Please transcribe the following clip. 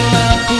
Aku